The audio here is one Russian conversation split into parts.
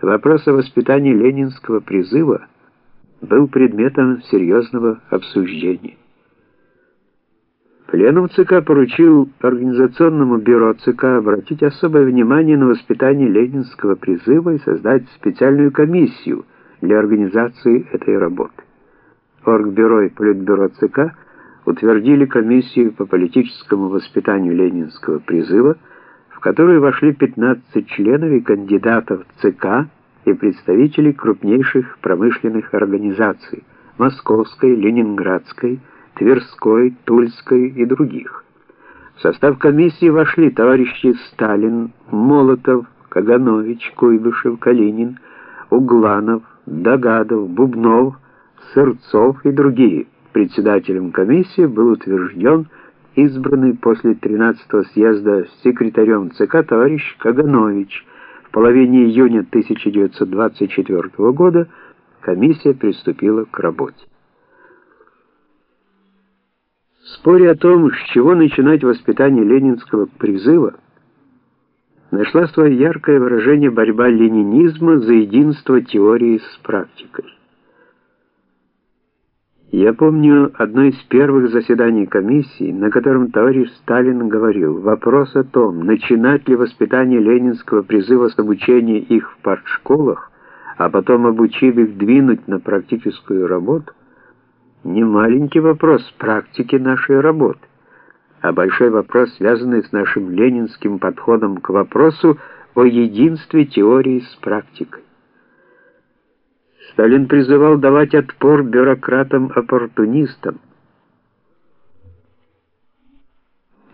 Вопрос о воспитании ленинского призыва был предметом серьезного обсуждения. Пленум ЦК поручил Организационному бюро ЦК обратить особое внимание на воспитание ленинского призыва и создать специальную комиссию для организации этой работы. Оргбюро и Политбюро ЦК утвердили комиссию по политическому воспитанию ленинского призыва, в которую вошли 15 членов и кандидатов ЦК и представителей крупнейших промышленных организаций Московской, Ленинградской, Тверской, Тульской и других. В состав комиссии вошли товарищи Сталин, Молотов, Каганович, Куйбышев, Калинин, Угланов, Догадов, Бубнов, Сырцов и другие. Председателем комиссии был утвержден избранный после 13-го съезда секретарем ЦК товарищ Каганович. В половине июня 1924 года комиссия приступила к работе. В споре о том, с чего начинать воспитание ленинского призыва, нашла свое яркое выражение борьба ленинизма за единство теории с практикой. Я помню одно из первых заседаний комиссии, на котором товарищ Сталин говорил, вопрос о том, начинать ли воспитание ленинского призыва с обучения их в партшколах, а потом обучив их двинуть на практическую работу, не маленький вопрос практики нашей работы, а большой вопрос, связанный с нашим ленинским подходом к вопросу о единстве теории с практикой. Сталин призывал давать отпор бюрократам-оппортунистам,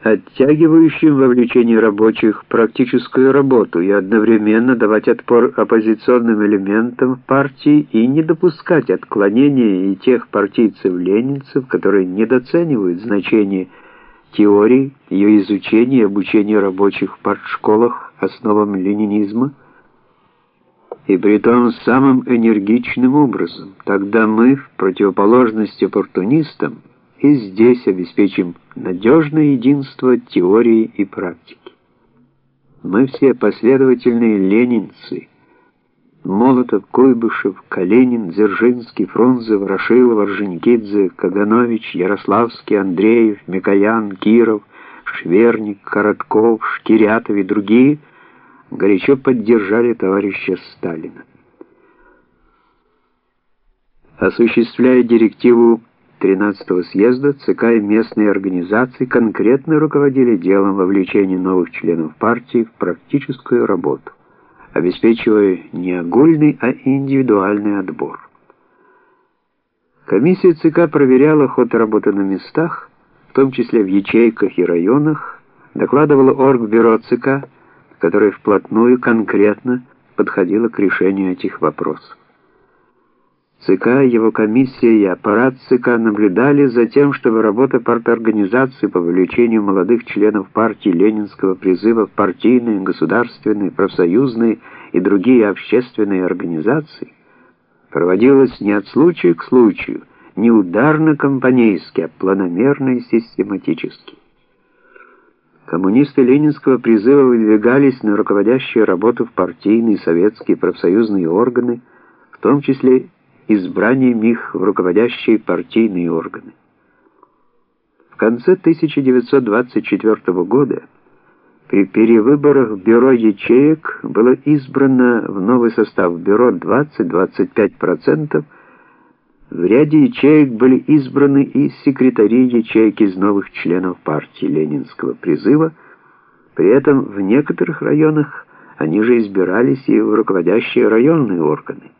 оттягивающим вовлечение рабочих в практическую работу и одновременно давать отпор оппозиционным элементам партии и не допускать отклонения и тех партийцев-ленинцев, которые недооценивают значение теории, ее изучения и обучения рабочих в партшколах основам ленинизма, и при том самым энергичным образом. Тогда мы, в противоположность оппортунистам, и здесь обеспечим надежное единство теории и практики. Мы все последовательные ленинцы. Молотов, Куйбышев, Калинин, Дзержинский, Фрунзе, Ворошилов, Орджоникидзе, Каганович, Ярославский, Андреев, Микоян, Киров, Шверник, Коротков, Шкирятов и другие – горячо поддержали товарища Сталина. Осуществляя директиву 13-го съезда, ЦК и местные организации конкретно руководили делом вовлечения новых членов партии в практическую работу, обеспечивая не огульный, а индивидуальный отбор. Комиссия ЦК проверяла ход работы на местах, в том числе в ячейках и районах, докладывала Оргбюро ЦК, которая вплотную конкретно подходила к решению этих вопросов. ЦК, его комиссия и аппарат ЦК наблюдали за тем, чтобы работа парторганизации по вовлечению молодых членов партии Ленинского призыва в партийные, государственные, профсоюзные и другие общественные организации проводилась не от случая к случаю, не ударно-компанейски, а планомерно и систематически. Коммунисты ленинского призыва выдвигались на руководящую работу в партийные, советские, профсоюзные органы, в том числе избранием их в руководящие партийные органы. В конце 1924 года при перевыборах в бюро ячеек было избрано в новый состав бюро 20-25%, в ряде ячеек были избраны и секретари ячеек из новых членов партии Ленинского призыва, при этом в некоторых районах они же избирались и в руководящие районные органы.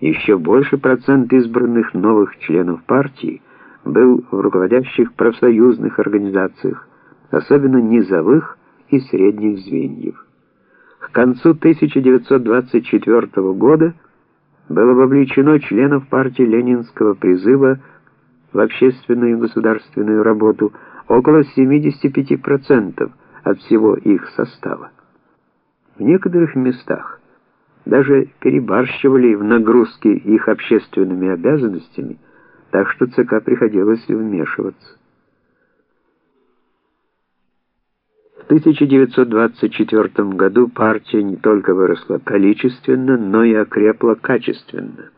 Еще больше процент избранных новых членов партии был в руководящих профсоюзных организациях, особенно низовых и средних звеньев. К концу 1924 года было вовлечено членов партии Ленинского призыва в общественную и государственную работу около 75% от всего их состава. В некоторых местах даже перебарщивали в нагрузке их общественными обязанностями, так что ЦК приходилось вмешиваться. 1924 году партия не только выросла количественно, но и окрепла качественно.